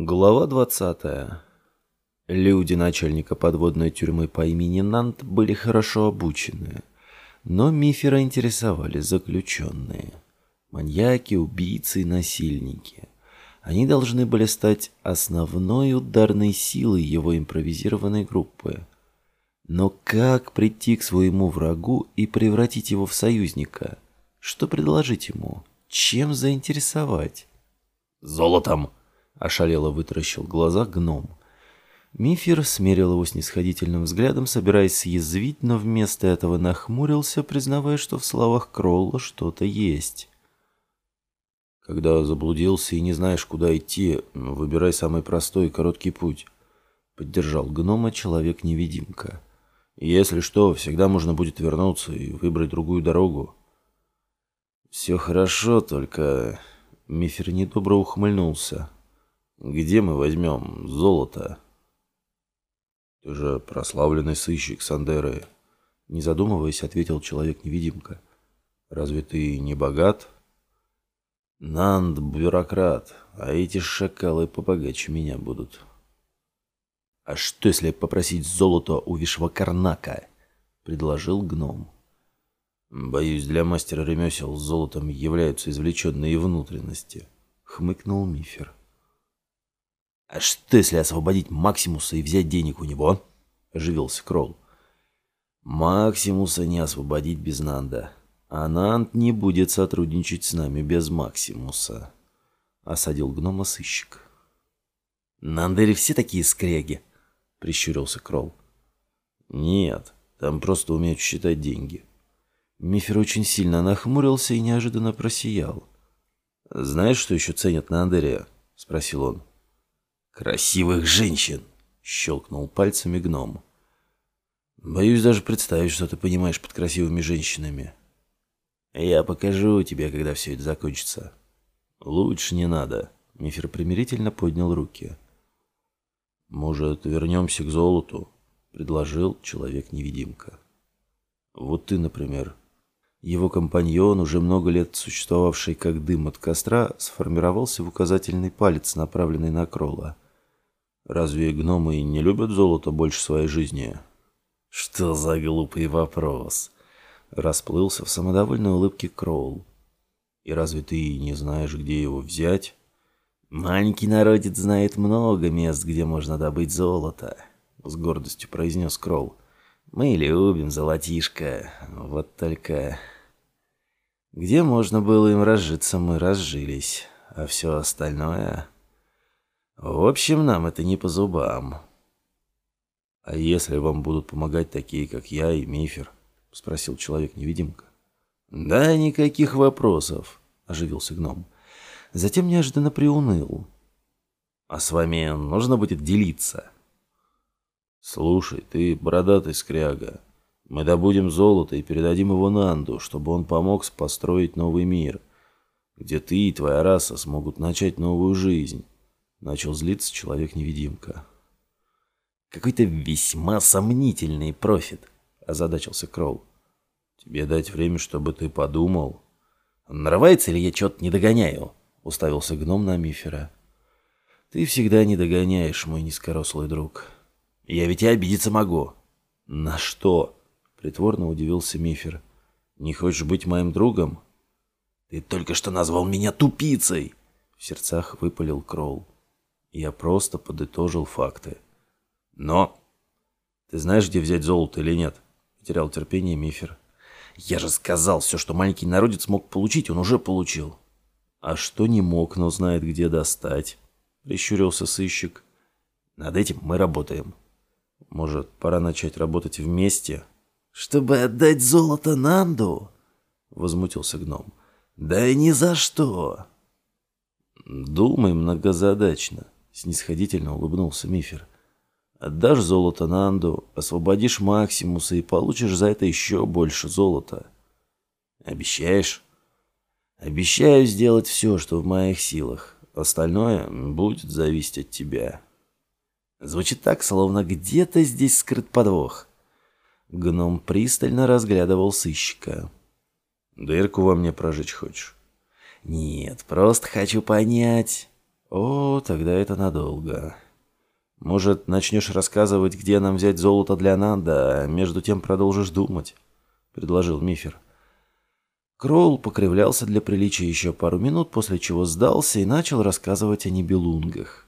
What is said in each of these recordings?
Глава 20. Люди начальника подводной тюрьмы по имени Нант были хорошо обучены, но Мифера интересовали заключенные. Маньяки, убийцы и насильники. Они должны были стать основной ударной силой его импровизированной группы. Но как прийти к своему врагу и превратить его в союзника? Что предложить ему? Чем заинтересовать? «Золотом!» Ошалело вытаращил глаза гном. Мифер смерил его снисходительным взглядом, собираясь съязвить, но вместо этого нахмурился, признавая, что в словах Кролла что-то есть. «Когда заблудился и не знаешь, куда идти, выбирай самый простой и короткий путь», — поддержал гнома человек-невидимка. «Если что, всегда можно будет вернуться и выбрать другую дорогу». «Все хорошо, только...» Мифер недобро ухмыльнулся. Где мы возьмем золото? Ты же прославленный сыщик Сандеры. Не задумываясь, ответил человек-невидимка. Разве ты не богат? Нанд бюрократ, а эти шакалы побогаче меня будут. А что, если попросить золото у Вишвакарнака? Предложил гном. Боюсь, для мастера ремесел золотом являются извлеченные внутренности. Хмыкнул Мифер. «А что, если освободить Максимуса и взять денег у него?» — оживился Кролл. «Максимуса не освободить без Нанда, а Нанд не будет сотрудничать с нами без Максимуса», — осадил гнома сыщик. «Нандели все такие скряги?» — прищурился Кролл. «Нет, там просто умеют считать деньги». Мифер очень сильно нахмурился и неожиданно просиял. «Знаешь, что еще ценят на Андере?» — спросил он. «Красивых женщин!» — щелкнул пальцами гном. «Боюсь даже представить, что ты понимаешь под красивыми женщинами. Я покажу тебе, когда все это закончится». «Лучше не надо», — Мифер примирительно поднял руки. «Может, вернемся к золоту?» — предложил человек-невидимка. «Вот ты, например». Его компаньон, уже много лет существовавший как дым от костра, сформировался в указательный палец, направленный на Кролла — Разве гномы не любят золото больше своей жизни? Что за глупый вопрос? Расплылся в самодовольной улыбке Кроул. И разве ты не знаешь, где его взять? Маленький народец знает много мест, где можно добыть золото, с гордостью произнес Кроул. Мы любим золотишко, вот только... Где можно было им разжиться, мы разжились, а все остальное... В общем, нам это не по зубам. А если вам будут помогать такие, как я и Мифер? Спросил человек-невидимка. Да, никаких вопросов, оживился гном. Затем неожиданно приуныл. А с вами нужно будет делиться. Слушай, ты бородатый скряга. Мы добудем золото и передадим его Нанду, чтобы он помог построить новый мир, где ты и твоя раса смогут начать новую жизнь. Начал злиться человек-невидимка. «Какой-то весьма сомнительный профит», — озадачился Кроу. «Тебе дать время, чтобы ты подумал». «Нарывается ли я что-то не догоняю?» — уставился гном на Мифера. «Ты всегда не догоняешь, мой низкорослый друг. Я ведь и обидеться могу». «На что?» — притворно удивился Мифер. «Не хочешь быть моим другом?» «Ты только что назвал меня тупицей!» — в сердцах выпалил Кроул. Я просто подытожил факты. Но... Ты знаешь, где взять золото или нет? Потерял терпение Мифер. Я же сказал, все, что маленький народец мог получить, он уже получил. А что не мог, но знает, где достать? Прищурился сыщик. Над этим мы работаем. Может, пора начать работать вместе? Чтобы отдать золото Нанду? Возмутился гном. Да и ни за что. Думай многозадачно. Снисходительно улыбнулся Мифер. Отдашь золото Нанду, освободишь Максимуса и получишь за это еще больше золота. Обещаешь? Обещаю сделать все, что в моих силах. Остальное будет зависеть от тебя. Звучит так, словно где-то здесь скрыт подвох. Гном пристально разглядывал сыщика. «Дырку во мне прожечь хочешь?» «Нет, просто хочу понять, О, тогда это надолго. Может, начнешь рассказывать, где нам взять золото для Нанда, а между тем продолжишь думать, предложил Мифер. Кроул покривлялся для приличия еще пару минут, после чего сдался и начал рассказывать о небелунгах.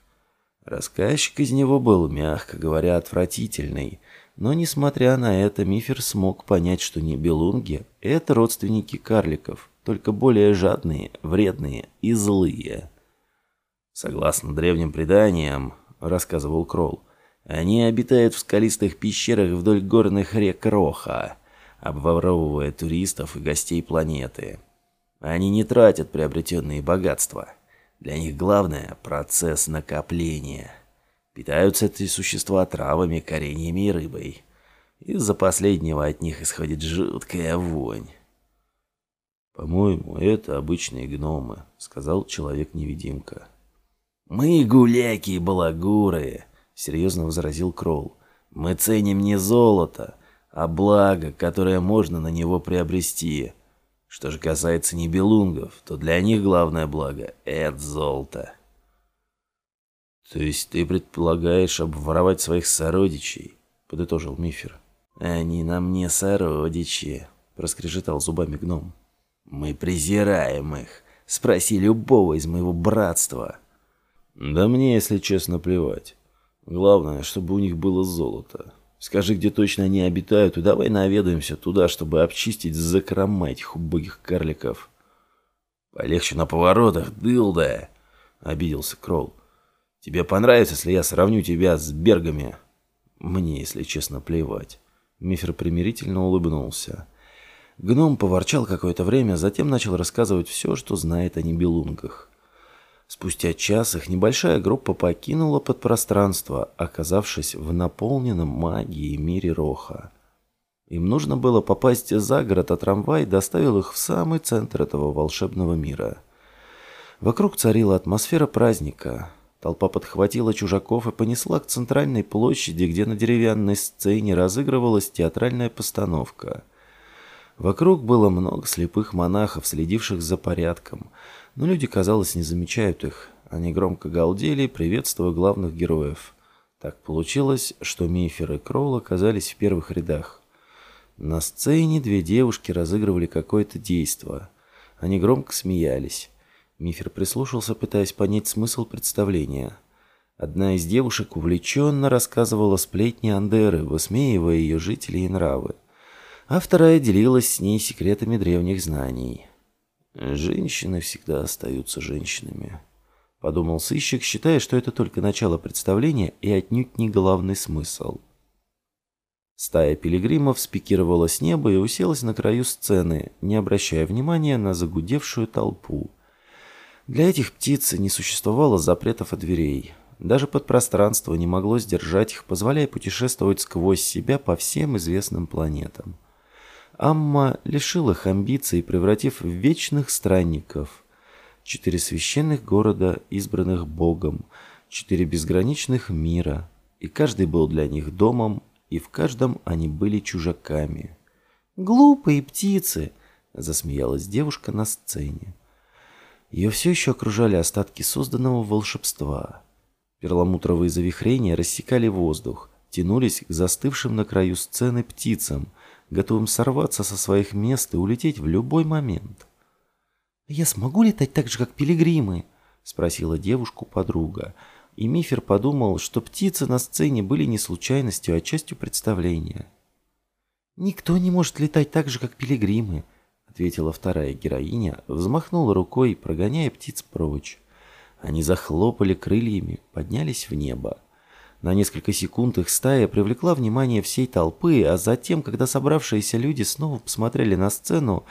Рассказчик из него был, мягко говоря, отвратительный, но, несмотря на это, Мифер смог понять, что небелунги — это родственники карликов, только более жадные, вредные и злые. Согласно древним преданиям, рассказывал Кролл, они обитают в скалистых пещерах вдоль горных рек Роха, обворовывая туристов и гостей планеты. Они не тратят приобретенные богатства. Для них главное – процесс накопления. Питаются эти существа травами, кореньями и рыбой. Из-за последнего от них исходит жуткая вонь. «По-моему, это обычные гномы», — сказал человек-невидимка. «Мы гуляки и балагуры», — серьезно возразил Кролл. «Мы ценим не золото, а благо, которое можно на него приобрести. Что же касается небелунгов, то для них главное благо — это золото». «То есть ты предполагаешь обворовать своих сородичей?» — подытожил Мифер. «Они нам не сородичи», — проскрежетал зубами гном. «Мы презираем их. Спроси любого из моего братства». Да мне, если честно, плевать. Главное, чтобы у них было золото. Скажи, где точно они обитают, и давай наведаемся туда, чтобы обчистить закрома этих убогих карликов. Полегче на поворотах, дылда, обиделся Кролл. Тебе понравится, если я сравню тебя с бергами? Мне, если честно, плевать. Мифер примирительно улыбнулся. Гном поворчал какое-то время, затем начал рассказывать все, что знает о небелунгах. Спустя час их небольшая группа покинула подпространство, оказавшись в наполненном магией мире Роха. Им нужно было попасть за город, а трамвай доставил их в самый центр этого волшебного мира. Вокруг царила атмосфера праздника. Толпа подхватила чужаков и понесла к центральной площади, где на деревянной сцене разыгрывалась театральная постановка. Вокруг было много слепых монахов, следивших за порядком – но люди, казалось, не замечают их. Они громко галдели, приветствуя главных героев. Так получилось, что Мейфер и Кролл оказались в первых рядах. На сцене две девушки разыгрывали какое-то действо. Они громко смеялись. Мифер прислушался, пытаясь понять смысл представления. Одна из девушек увлеченно рассказывала сплетни Андеры, высмеивая ее жителей и нравы. А вторая делилась с ней секретами древних знаний. Женщины всегда остаются женщинами. Подумал сыщик, считая, что это только начало представления и отнюдь не главный смысл. Стая пилигримов спикировала с неба и уселась на краю сцены, не обращая внимания на загудевшую толпу. Для этих птиц не существовало запретов от дверей. Даже подпространство не могло сдержать их, позволяя путешествовать сквозь себя по всем известным планетам. Амма лишил их амбиций, превратив в вечных странников. Четыре священных города, избранных Богом, четыре безграничных мира, и каждый был для них домом, и в каждом они были чужаками. «Глупые птицы!» — засмеялась девушка на сцене. Ее все еще окружали остатки созданного волшебства. Перламутровые завихрения рассекали воздух, тянулись к застывшим на краю сцены птицам — готовым сорваться со своих мест и улететь в любой момент. «Я смогу летать так же, как пилигримы?» — спросила девушку подруга. И Мифер подумал, что птицы на сцене были не случайностью, а частью представления. «Никто не может летать так же, как пилигримы», — ответила вторая героиня, взмахнула рукой, прогоняя птиц прочь. Они захлопали крыльями, поднялись в небо. На несколько секунд их стая привлекла внимание всей толпы, а затем, когда собравшиеся люди снова посмотрели на сцену,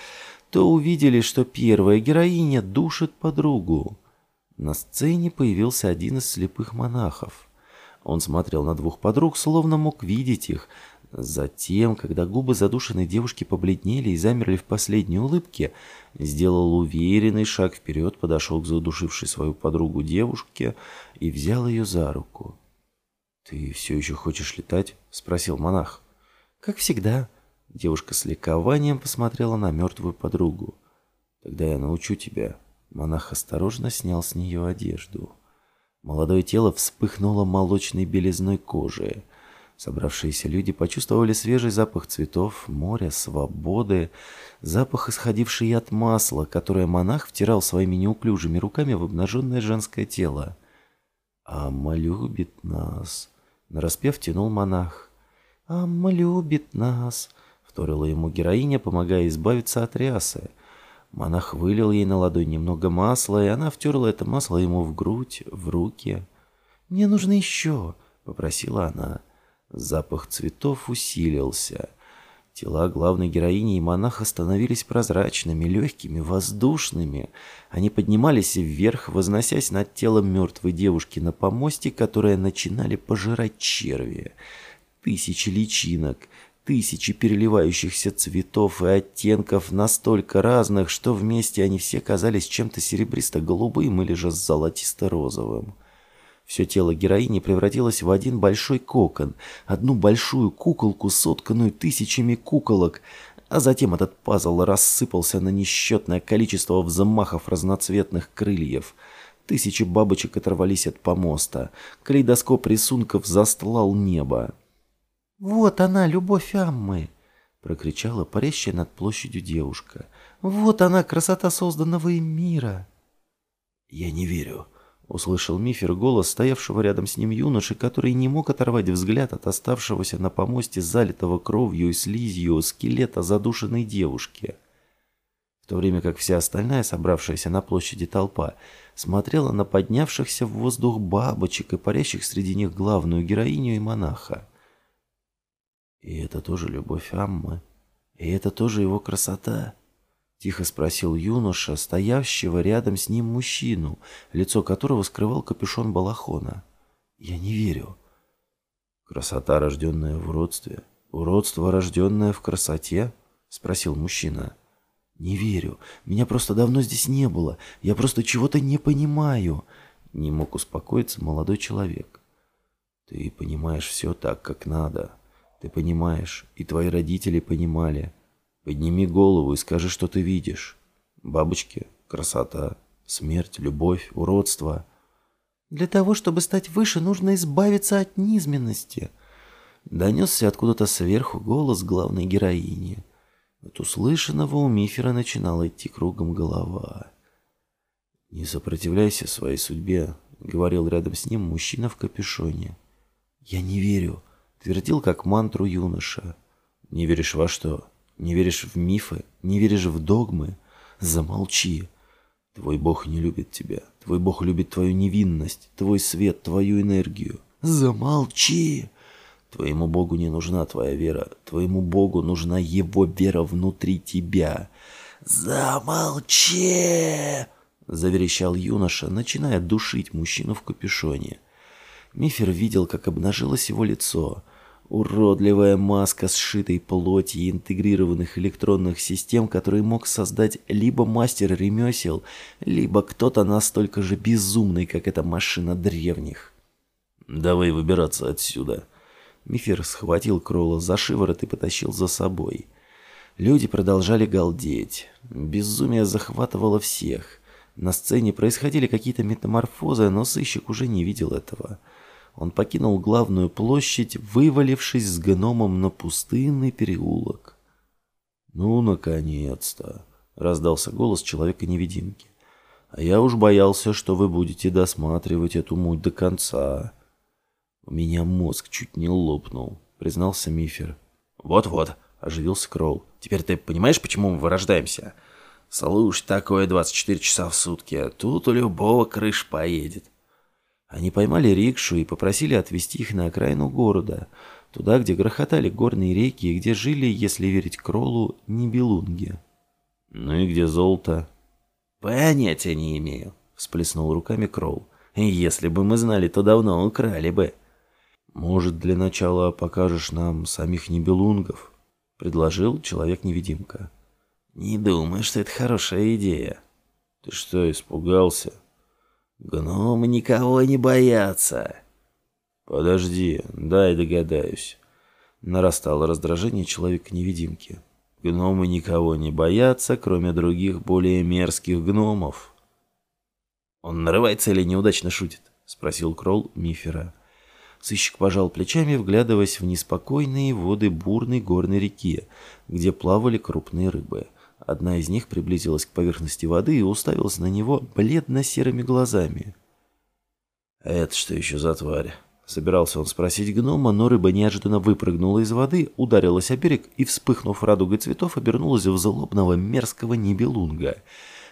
то увидели, что первая героиня душит подругу. На сцене появился один из слепых монахов. Он смотрел на двух подруг, словно мог видеть их. Затем, когда губы задушенной девушки побледнели и замерли в последней улыбке, сделал уверенный шаг вперед, подошел к задушившей свою подругу девушке и взял ее за руку. «Ты все еще хочешь летать?» — спросил монах. «Как всегда». Девушка с ликованием посмотрела на мертвую подругу. «Тогда я научу тебя». Монах осторожно снял с нее одежду. Молодое тело вспыхнуло молочной белизной кожи. Собравшиеся люди почувствовали свежий запах цветов, моря, свободы, запах, исходивший от масла, которое монах втирал своими неуклюжими руками в обнаженное женское тело. «Амма любит нас», — нараспев тянул монах. «Амма любит нас», — вторила ему героиня, помогая избавиться от рясы. Монах вылил ей на ладонь немного масла, и она втерла это масло ему в грудь, в руки. «Мне нужно еще», — попросила она. Запах цветов усилился. Тела главной героини и монаха становились прозрачными, легкими, воздушными. Они поднимались вверх, возносясь над телом мертвой девушки на помосте, которые начинали пожирать черви. Тысячи личинок, тысячи переливающихся цветов и оттенков настолько разных, что вместе они все казались чем-то серебристо-голубым или же золотисто-розовым. Все тело героини превратилось в один большой кокон, одну большую куколку, сотканную тысячами куколок, а затем этот пазл рассыпался на несчетное количество взмахов разноцветных крыльев. Тысячи бабочек оторвались от помоста. Калейдоскоп рисунков застлал небо. «Вот она, любовь Аммы!» — прокричала парящая над площадью девушка. «Вот она, красота созданного им мира!» «Я не верю», Услышал Мифер голос стоявшего рядом с ним юноши, который не мог оторвать взгляд от оставшегося на помосте залитого кровью и слизью скелета задушенной девушки. В то время как вся остальная, собравшаяся на площади толпа, смотрела на поднявшихся в воздух бабочек и парящих среди них главную героиню и монаха. И это тоже любовь Аммы, и это тоже его красота. Тихо спросил юноша, стоявшего рядом с ним мужчину, лицо которого скрывал капюшон балахона. «Я не верю». «Красота, рожденная в уродстве? Уродство, рожденное в красоте?» — спросил мужчина. «Не верю. Меня просто давно здесь не было. Я просто чего-то не понимаю». Не мог успокоиться молодой человек. «Ты понимаешь все так, как надо. Ты понимаешь, и твои родители понимали. Подними голову и скажи, что ты видишь. Бабочки, красота, смерть, любовь, уродство. Для того, чтобы стать выше, нужно избавиться от низменности. Донесся откуда-то сверху голос главной героини. От услышанного у Мифера начинала идти кругом голова. «Не сопротивляйся своей судьбе», — говорил рядом с ним мужчина в капюшоне. «Я не верю», — твердил как мантру юноша. «Не веришь во что?» Не веришь в мифы, не веришь в догмы? Замолчи. Твой Бог не любит тебя. Твой Бог любит твою невинность, твой свет, твою энергию. Замолчи. Твоему Богу не нужна твоя вера. Твоему Богу нужна Его вера внутри тебя. Замолчи! Заверещал юноша, начиная душить мужчину в капюшоне. Мифер видел, как обнажилось его лицо. Уродливая маска сшитой плоти и интегрированных электронных систем, которые мог создать либо мастер ремесел, либо кто-то настолько же безумный, как эта машина древних. «Давай выбираться отсюда». Мифер схватил Кролла за шиворот и потащил за собой. Люди продолжали галдеть. Безумие захватывало всех. На сцене происходили какие-то метаморфозы, но сыщик уже не видел этого. Он покинул главную площадь, вывалившись с гномом на пустынный переулок. «Ну, наконец-то!» — раздался голос человека-невидимки. «А я уж боялся, что вы будете досматривать эту муть до конца». «У меня мозг чуть не лопнул», — признался Мифер. «Вот-вот», — оживился Кроул. «Теперь ты понимаешь, почему мы вырождаемся? Слушай, такое 24 часа в сутки, тут у любого крыш поедет». Они поймали рикшу и попросили отвезти их на окраину города, туда, где грохотали горные реки и где жили, если верить Кроллу, небелунги. «Ну и где золото?» «Понятия не имею», — всплеснул руками Кролл. «Если бы мы знали, то давно украли бы». «Может, для начала покажешь нам самих небелунгов?» — предложил человек-невидимка. «Не думаю, что это хорошая идея». «Ты что, испугался?» Гномы никого не боятся. Подожди, дай догадаюсь. Нарастало раздражение человека-невидимки. Гномы никого не боятся, кроме других более мерзких гномов. Он нарывается или неудачно шутит? спросил Кролл Мифера. Сыщик пожал плечами, вглядываясь в неспокойные воды бурной горной реки, где плавали крупные рыбы. Одна из них приблизилась к поверхности воды и уставилась на него бледно-серыми глазами. «А это что еще за тварь?» Собирался он спросить гнома, но рыба неожиданно выпрыгнула из воды, ударилась о берег и, вспыхнув радугой цветов, обернулась в злобного мерзкого небелунга.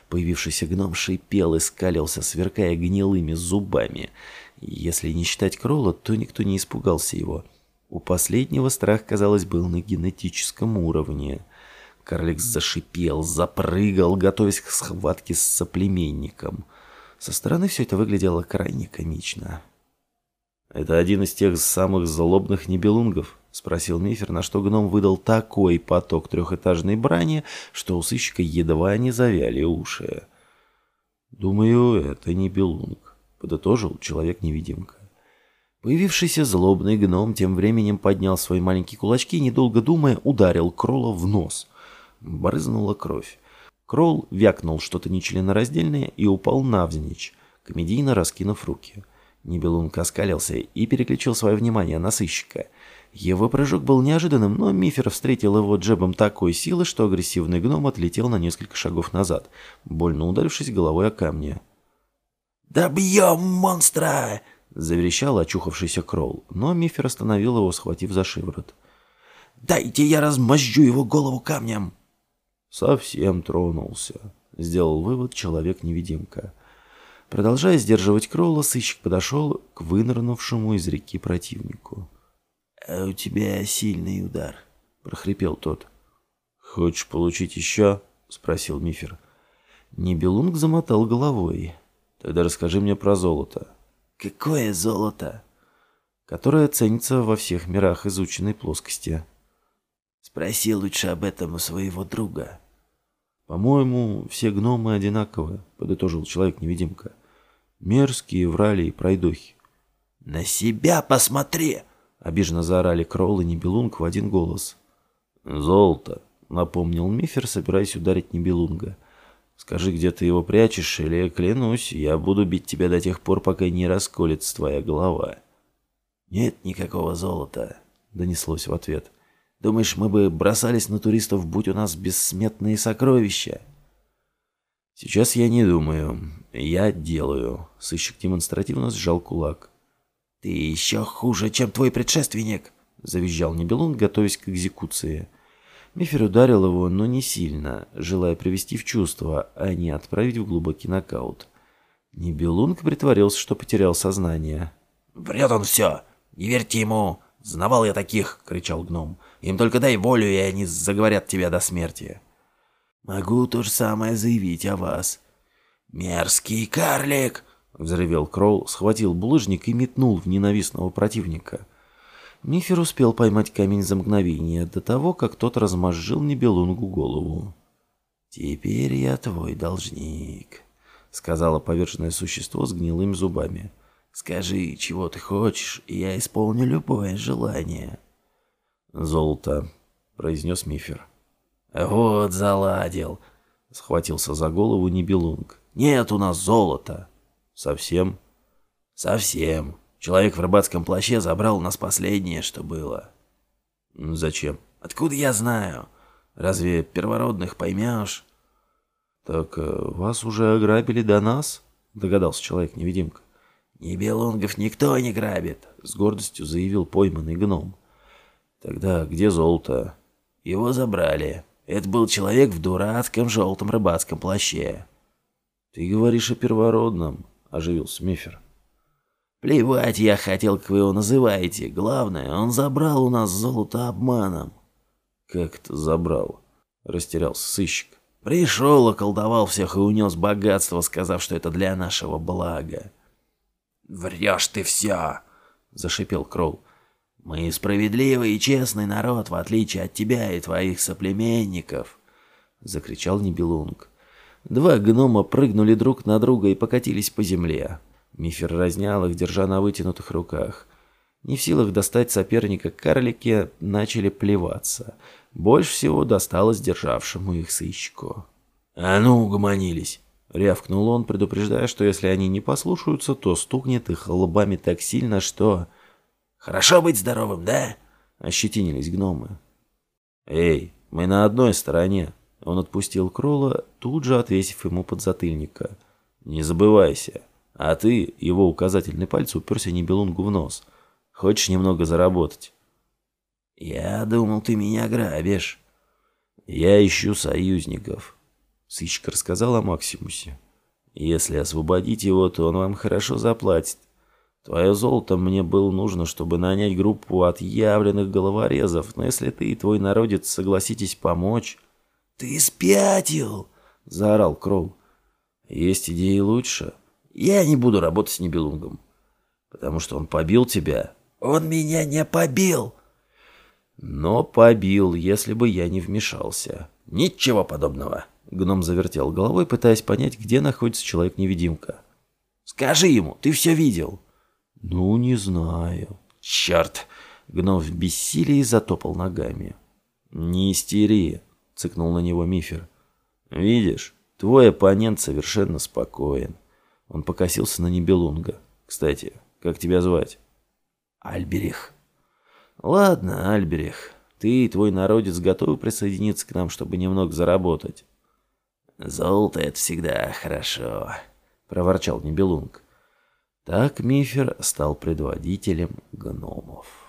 Появившийся гном шипел и скалился, сверкая гнилыми зубами. Если не считать Кролла, то никто не испугался его. У последнего страх, казалось, был на генетическом уровне. Карлик зашипел, запрыгал, готовясь к схватке с соплеменником. Со стороны все это выглядело крайне комично. «Это один из тех самых злобных небелунгов?» — спросил Мифер, на что гном выдал такой поток трехэтажной брани, что у сыщика едва не завяли уши. «Думаю, это небелунг», — подытожил человек-невидимка. Появившийся злобный гном тем временем поднял свои маленькие кулачки и, недолго думая, ударил Кролла в нос. Брызнула кровь. Кролл вякнул что-то нечленораздельное и упал навзничь, комедийно раскинув руки. — Нибелунг оскалился и переключил свое внимание на сыщика. Его прыжок был неожиданным, но Мифер встретил его джебом такой силы, что агрессивный гном отлетел на несколько шагов назад, больно ударившись головой о камни. «Добьем монстра!» — заверещал очухавшийся Кролл, но Мифер остановил его, схватив за шиворот. «Дайте я размозжу его голову камнем!» «Совсем тронулся», — сделал вывод человек-невидимка. Продолжая сдерживать Кролла, сыщик подошел к вынырнувшему из реки противнику. «А у тебя сильный удар», — прохрипел тот. «Хочешь получить еще?» — спросил Мифер. Нибелунг замотал головой. «Тогда расскажи мне про золото». «Какое золото?» «Которое ценится во всех мирах изученной плоскости». «Спроси лучше об этом у своего друга». «По-моему, все гномы одинаковые», — подытожил человек-невидимка. «Мерзкие врали и пройдохи». «На себя посмотри!» — обиженно заорали Кролл и Нибелунг в один голос. «Золото», — напомнил Мифер, собираясь ударить Нибелунга. «Скажи, где ты его прячешь, или, клянусь, я буду бить тебя до тех пор, пока не расколется твоя голова». «Нет никакого золота», — донеслось в ответ. Думаешь, мы бы бросались на туристов, будь у нас бессметные сокровища?» «Сейчас я не думаю. Я делаю». Сыщик демонстративно сжал кулак. «Ты еще хуже, чем твой предшественник!» Завизжал Небелун, готовясь к экзекуции. Мифер ударил его, но не сильно, желая привести в чувство, а не отправить в глубокий нокаут. Нибелунг притворился, что потерял сознание. «Врет он все! Не верьте ему! Знавал я таких!» — кричал гном. Им только дай волю, и они заговорят тебя до смерти. Могу то же самое заявить о вас. Мерзкий карлик! Взревел Кроул, схватил булыжник и метнул в ненавистного противника. Мифер успел поймать камень за мгновение до того, как тот размозжил Небелунгу голову. «Теперь я твой должник», — сказала поверженное существо с гнилыми зубами. «Скажи, чего ты хочешь, и я исполню любое желание». «Золото», — произнес Мифер. «Вот заладил», — схватился за голову Нибелунг. «Нет у нас золота». «Совсем?» «Совсем. Человек в рыбацком плаще забрал у нас последнее, что было». «Зачем?» «Откуда я знаю? Разве первородных поймешь?» «Так э, вас уже ограбили до нас?» — догадался человек-невидимка. «Нибелунгов никто не грабит», — с гордостью заявил пойманный гном. Тогда где золото? Его забрали. Это был человек в дурацком желтом рыбацком плаще. Ты говоришь о первородном, оживился Мифер. Плевать я хотел, как вы его называете. Главное, он забрал у нас золото обманом. Как это забрал? Растерялся сыщик. Пришел, околдовал всех и унес богатство, сказав, что это для нашего блага. «Врешь ты все!» — зашипел Кролл. Мы справедливый и честный народ, в отличие от тебя и твоих соплеменников, закричал Нибелунг. Два гнома прыгнули друг на друга и покатились по земле. Мифер разнял их, держа на вытянутых руках. Не в силах достать соперника, карлики начали плеваться. Больше всего досталось державшему их сыщику. «А ну, угомонились!» Рявкнул он, предупреждая, что если они не послушаются, то стукнет их лбами так сильно, что... «Хорошо быть здоровым, да?» — ощетинились гномы. «Эй, мы на одной стороне!» Он отпустил Кролла, тут же отвесив ему подзатыльника. «Не забывайся. А ты, его указательный палец уперся Нибелунгу в нос. Хочешь немного заработать?» «Я думал, ты меня грабишь». «Я ищу союзников», — сыщик рассказал о Максимусе. «Если освободить его, то он вам хорошо заплатит. Твое золото мне было нужно, чтобы нанять группу отъявленных головорезов, но если ты и твой народец согласитесь помочь...» «Ты спятил!» — заорал Кроу. «Есть идеи лучше. Я не буду работать с Нибелунгом, потому что он побил тебя». «Он меня не побил!» Но побил, если бы я не вмешался. Ничего подобного. Гном завертел головой, пытаясь понять, где находится человек-невидимка. Скажи ему, ты все видел. Ну, не знаю. Черт. Гном в бессилии затопал ногами. Не истери, цыкнул на него Мифер. Видишь, твой оппонент совершенно спокоен. Он покосился на Нибелунга. Кстати, как тебя звать? Альберих. «Ладно, Альберих, ты и твой народец готовы присоединиться к нам, чтобы немного заработать?» «Золото — это всегда хорошо», — проворчал Нибелунг. Так Мифер стал предводителем гномов.